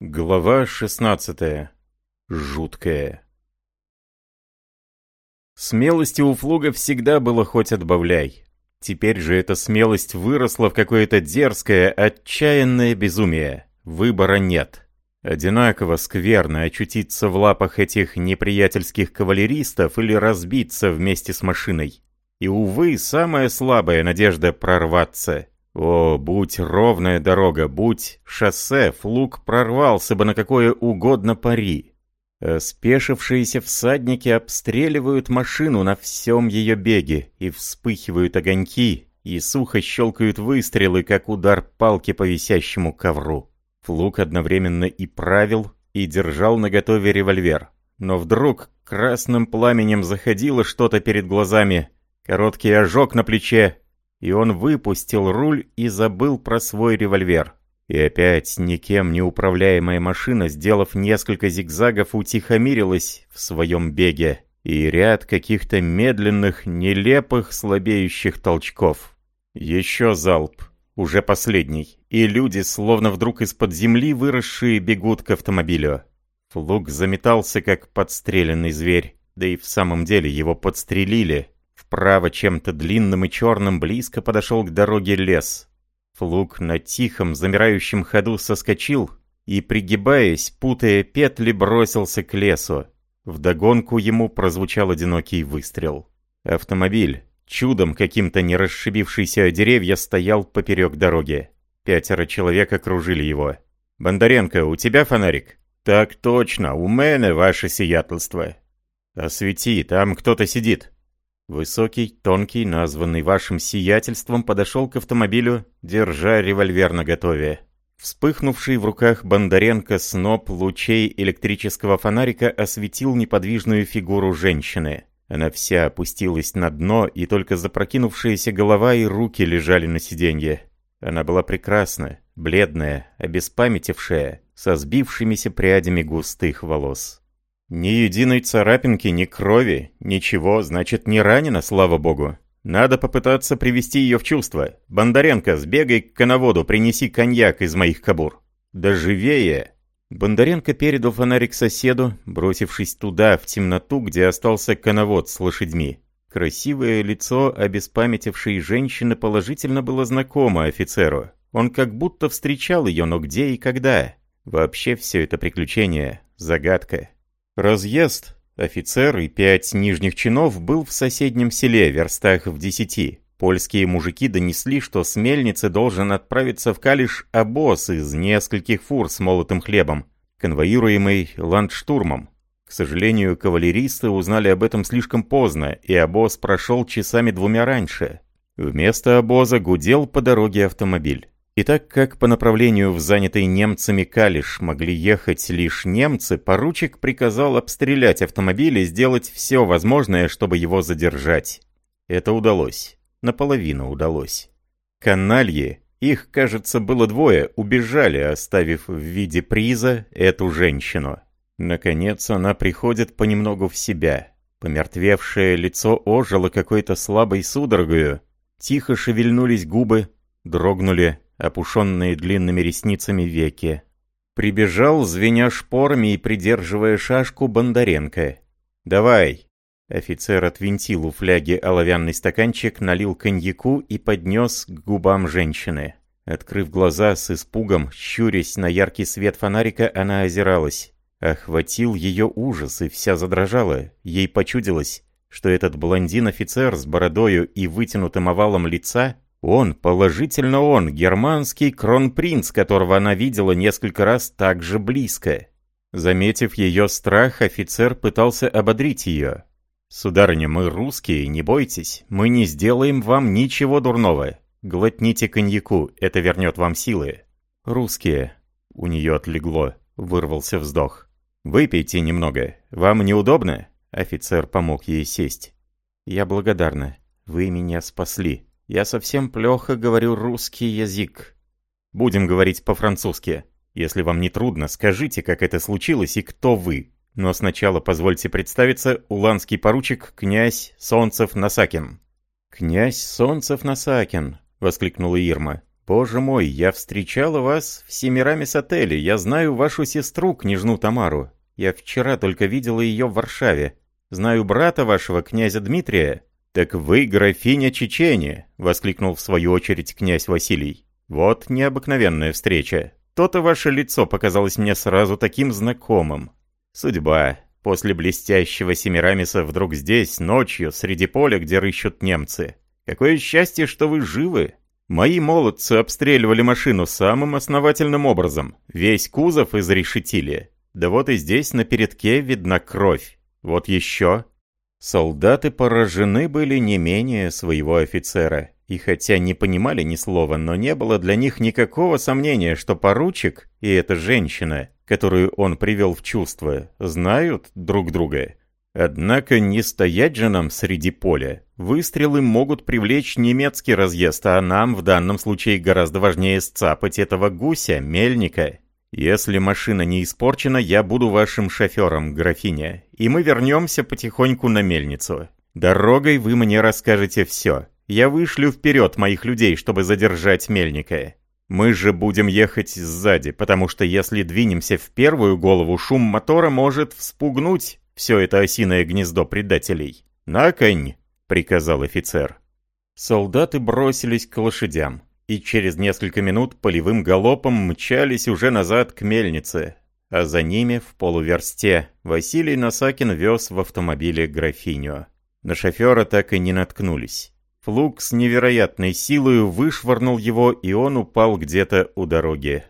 Глава 16. Жуткая. Смелости у Флуга всегда было хоть отбавляй. Теперь же эта смелость выросла в какое-то дерзкое, отчаянное безумие. Выбора нет. Одинаково скверно очутиться в лапах этих неприятельских кавалеристов или разбиться вместе с машиной. И, увы, самая слабая надежда прорваться. О, будь ровная дорога, будь шоссе, флуг прорвался бы на какое угодно пари. А спешившиеся всадники обстреливают машину на всем ее беге, и вспыхивают огоньки, и сухо щелкают выстрелы, как удар палки по висящему ковру. Флуг одновременно и правил, и держал наготове револьвер. Но вдруг красным пламенем заходило что-то перед глазами, короткий ожог на плече, и он выпустил руль и забыл про свой револьвер. И опять никем не управляемая машина, сделав несколько зигзагов, утихомирилась в своем беге. И ряд каких-то медленных, нелепых, слабеющих толчков. Еще залп, уже последний, и люди, словно вдруг из-под земли выросшие, бегут к автомобилю. Флуг заметался, как подстреленный зверь, да и в самом деле его подстрелили, Вправо чем-то длинным и черным близко подошел к дороге лес. Флук на тихом, замирающем ходу соскочил и, пригибаясь, путая петли, бросился к лесу. Вдогонку ему прозвучал одинокий выстрел. Автомобиль, чудом каким-то не расшибившийся о деревья, стоял поперек дороги. Пятеро человек окружили его. «Бондаренко, у тебя фонарик?» «Так точно, у мене ваше сиятельство». «Освети, там кто-то сидит». Высокий, тонкий, названный вашим сиятельством, подошел к автомобилю, держа револьвер наготове. Вспыхнувший в руках Бондаренко сноп лучей электрического фонарика осветил неподвижную фигуру женщины. Она вся опустилась на дно, и только запрокинувшаяся голова и руки лежали на сиденье. Она была прекрасна, бледная, обеспамятившая, со сбившимися прядями густых волос. Ни единой царапинки, ни крови, ничего, значит, не ранена, слава богу. Надо попытаться привести ее в чувство. Бондаренко, сбегай к коноводу, принеси коньяк из моих кабур. Да живее! Бондаренко передал фонарик соседу, бросившись туда, в темноту, где остался коновод с лошадьми. Красивое лицо обеспамятившей женщины положительно было знакомо офицеру. Он как будто встречал ее, но где и когда? Вообще все это приключение — загадка. Разъезд, офицер и пять нижних чинов был в соседнем селе, верстах в десяти. Польские мужики донесли, что с мельницы должен отправиться в Калиш обоз из нескольких фур с молотым хлебом, конвоируемый ландштурмом. К сожалению, кавалеристы узнали об этом слишком поздно, и обоз прошел часами двумя раньше. Вместо обоза гудел по дороге автомобиль. И так как по направлению в занятый немцами Калиш могли ехать лишь немцы, поручик приказал обстрелять автомобиль и сделать все возможное, чтобы его задержать. Это удалось. Наполовину удалось. Канальи, их, кажется, было двое, убежали, оставив в виде приза эту женщину. Наконец она приходит понемногу в себя. Помертвевшее лицо ожило какой-то слабой судорогою. Тихо шевельнулись губы, дрогнули опушенные длинными ресницами веки. Прибежал, звеня шпорами и придерживая шашку, Бондаренко. «Давай!» Офицер отвинтил у фляги оловянный стаканчик, налил коньяку и поднес к губам женщины. Открыв глаза с испугом, щурясь на яркий свет фонарика, она озиралась. Охватил ее ужас, и вся задрожала. Ей почудилось, что этот блондин-офицер с бородою и вытянутым овалом лица он, положительно он, германский кронпринц, которого она видела несколько раз так же близко. Заметив ее страх, офицер пытался ободрить ее. «Сударыня, мы русские, не бойтесь, мы не сделаем вам ничего дурного. Глотните коньяку, это вернет вам силы». «Русские», — у нее отлегло, вырвался вздох. «Выпейте немного, вам неудобно?» Офицер помог ей сесть. «Я благодарна, вы меня спасли». Я совсем плохо говорю русский язык. Будем говорить по-французски. Если вам не трудно, скажите, как это случилось и кто вы. Но сначала позвольте представиться, уланский поручик князь Солнцев-Насакин». «Князь Солнцев-Насакин», — воскликнула Ирма. «Боже мой, я встречала вас в Семирамис-отеле. Я знаю вашу сестру, княжну Тамару. Я вчера только видела ее в Варшаве. Знаю брата вашего, князя Дмитрия». «Так вы графиня Чечени!» — воскликнул в свою очередь князь Василий. «Вот необыкновенная встреча. То-то ваше лицо показалось мне сразу таким знакомым. Судьба. После блестящего Семирамиса вдруг здесь, ночью, среди поля, где рыщут немцы. Какое счастье, что вы живы!» Мои молодцы обстреливали машину самым основательным образом. Весь кузов изрешетили. Да вот и здесь на передке видна кровь. Вот еще. Солдаты поражены были не менее своего офицера. И хотя не понимали ни слова, но не было для них никакого сомнения, что поручик и эта женщина, которую он привел в чувство, знают друг друга. Однако не стоять же нам среди поля. Выстрелы могут привлечь немецкий разъезд, а нам в данном случае гораздо важнее сцапать этого гуся, мельника. Если машина не испорчена, я буду вашим шофером, графиня, и мы вернемся потихоньку на мельницу. Дорогой вы мне расскажете все. Я вышлю вперед моих людей, чтобы задержать мельника. Мы же будем ехать сзади, потому что если двинемся в первую голову, шум мотора может вспугнуть все это осиное гнездо предателей. «На конь!» — приказал офицер. Солдаты бросились к лошадям, и через несколько минут полевым галопом мчались уже назад к мельнице, а за ними в полуверсте Василий Насакин вез в автомобиле графиню. На шофера так и не наткнулись. Флук с невероятной силой вышвырнул его, и он упал где-то у дороги.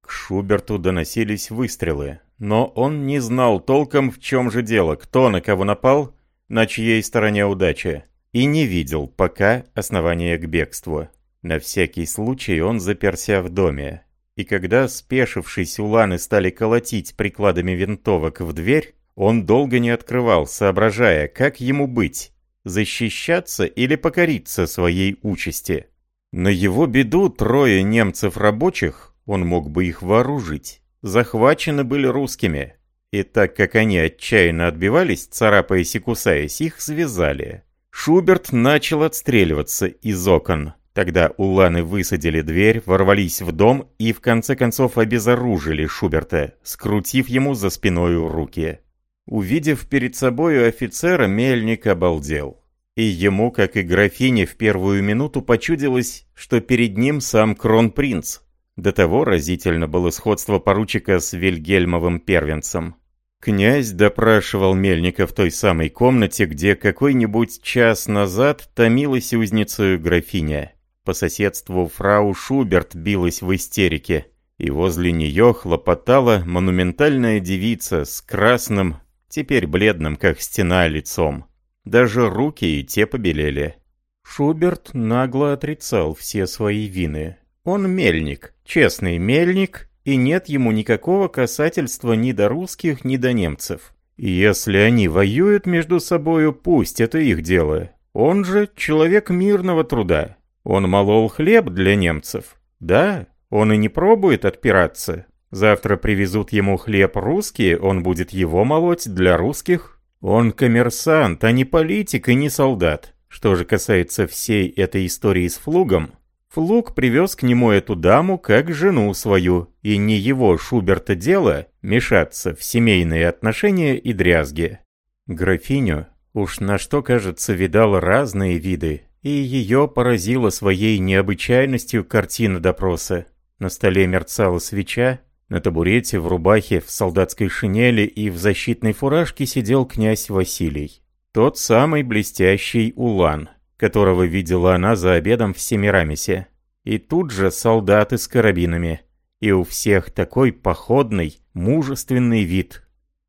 К Шуберту доносились выстрелы, но он не знал толком, в чем же дело, кто на кого напал, на чьей стороне удача, и не видел пока основания к бегству. На всякий случай он заперся в доме, и когда спешившись уланы стали колотить прикладами винтовок в дверь, он долго не открывал, соображая, как ему быть, защищаться или покориться своей участи. На его беду трое немцев-рабочих он мог бы их вооружить. Захвачены были русскими. И так как они отчаянно отбивались, царапаясь и кусаясь, их связали. Шуберт начал отстреливаться из окон. Тогда уланы высадили дверь, ворвались в дом и в конце концов обезоружили Шуберта, скрутив ему за спиною руки. Увидев перед собою офицера, мельник обалдел. И ему, как и графине, в первую минуту почудилось, что перед ним сам кронпринц, до того разительно было сходство поручика с Вильгельмовым первенцем. Князь допрашивал Мельника в той самой комнате, где какой-нибудь час назад томилась узницею графиня. По соседству фрау Шуберт билась в истерике, и возле нее хлопотала монументальная девица с красным, теперь бледным, как стена, лицом. Даже руки и те побелели. Шуберт нагло отрицал все свои вины. Он мельник, честный мельник, и нет ему никакого касательства ни до русских, ни до немцев. Если они воюют между собою, пусть это их дело. Он же человек мирного труда. Он молол хлеб для немцев. Да, он и не пробует отпираться. Завтра привезут ему хлеб русские, он будет его молоть для русских. Он коммерсант, а не политик и не солдат. Что же касается всей этой истории с Флугом, Флук привез к нему эту даму как жену свою, и не его Шуберта дело мешаться в семейные отношения и дрязги. Графиню уж на что, кажется, видал разные виды, и ее поразила своей необычайностью картина допроса. На столе мерцала свеча, на табурете, в рубахе, в солдатской шинели и в защитной фуражке сидел князь Василий. Тот самый блестящий Улан, которого видела она за обедом в Семирамисе. И тут же солдаты с карабинами. И у всех такой походный, мужественный вид.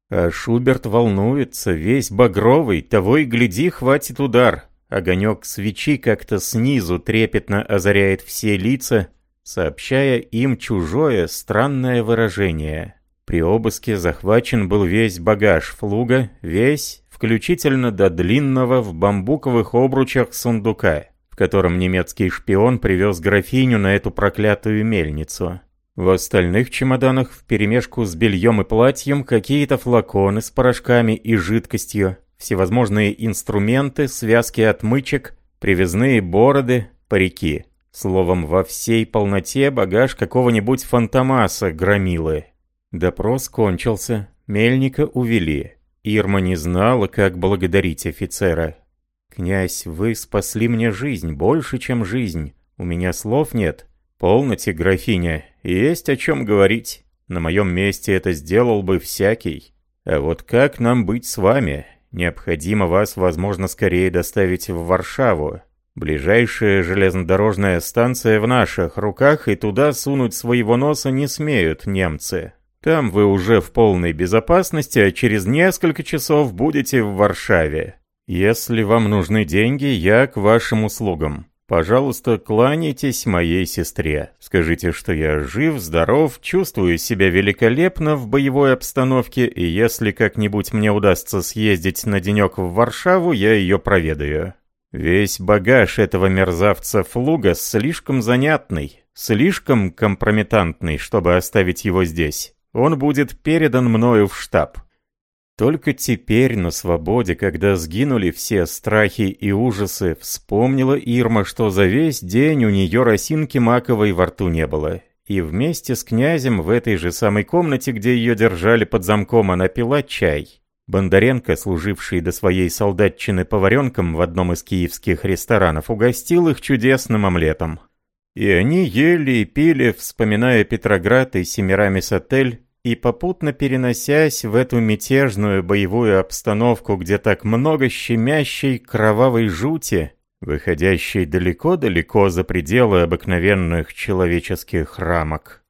А Шуберт волнуется, весь багровый, того и гляди, хватит удар. Огонек свечи как-то снизу трепетно озаряет все лица, сообщая им чужое, странное выражение. При обыске захвачен был весь багаж флуга, весь, включительно до длинного в бамбуковых обручах сундука, в котором немецкий шпион привез графиню на эту проклятую мельницу. В остальных чемоданах вперемешку с бельем и платьем какие-то флаконы с порошками и жидкостью, всевозможные инструменты, связки отмычек, привязные бороды, парики. Словом, во всей полноте багаж какого-нибудь фантомаса громилы. Допрос кончился, мельника увели. Ирма не знала, как благодарить офицера. «Князь, вы спасли мне жизнь, больше, чем жизнь. У меня слов нет». «Полноте, графиня, есть о чем говорить. На моем месте это сделал бы всякий. А вот как нам быть с вами? Необходимо вас, возможно, скорее доставить в Варшаву. Ближайшая железнодорожная станция в наших руках, и туда сунуть своего носа не смеют немцы. Там вы уже в полной безопасности, а через несколько часов будете в Варшаве. Если вам нужны деньги, я к вашим услугам. Пожалуйста, кланяйтесь моей сестре. Скажите, что я жив, здоров, чувствую себя великолепно в боевой обстановке, и если как-нибудь мне удастся съездить на денек в Варшаву, я ее проведаю. Весь багаж этого мерзавца Флуга слишком занятный, слишком компрометантный, чтобы оставить его здесь. Он будет передан мною в штаб. Только теперь на свободе, когда сгинули все страхи и ужасы, вспомнила Ирма, что за весь день у нее росинки маковой во рту не было. И вместе с князем в этой же самой комнате, где ее держали под замком, она пила чай. Бондаренко, служивший до своей солдатчины поваренком в одном из киевских ресторанов, угостил их чудесным омлетом. И они ели и пили, вспоминая Петроград и Семирамис-отель, и попутно переносясь в эту мятежную боевую обстановку, где так много щемящей кровавой жути, выходящей далеко-далеко за пределы обыкновенных человеческих рамок.